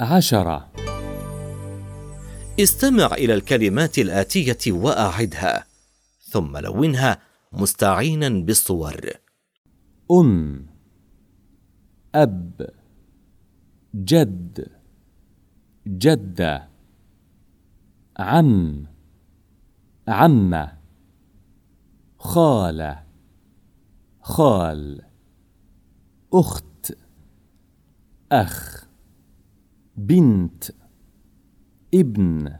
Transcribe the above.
عشرة. استمع إلى الكلمات الآتية وأعدها ثم لونها مستعينا بالصور. أم أب جد جدة عم عمة خالة خال أخت أخ. بنت ابن